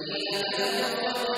Yeah.